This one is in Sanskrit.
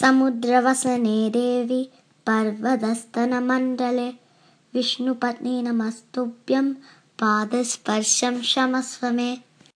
समुद्रवसने देवि पर्वतस्तनमण्डले। विष्णुपत्नीनमस्तुभ्यं पादस्पर्शं क्षमस्व मे।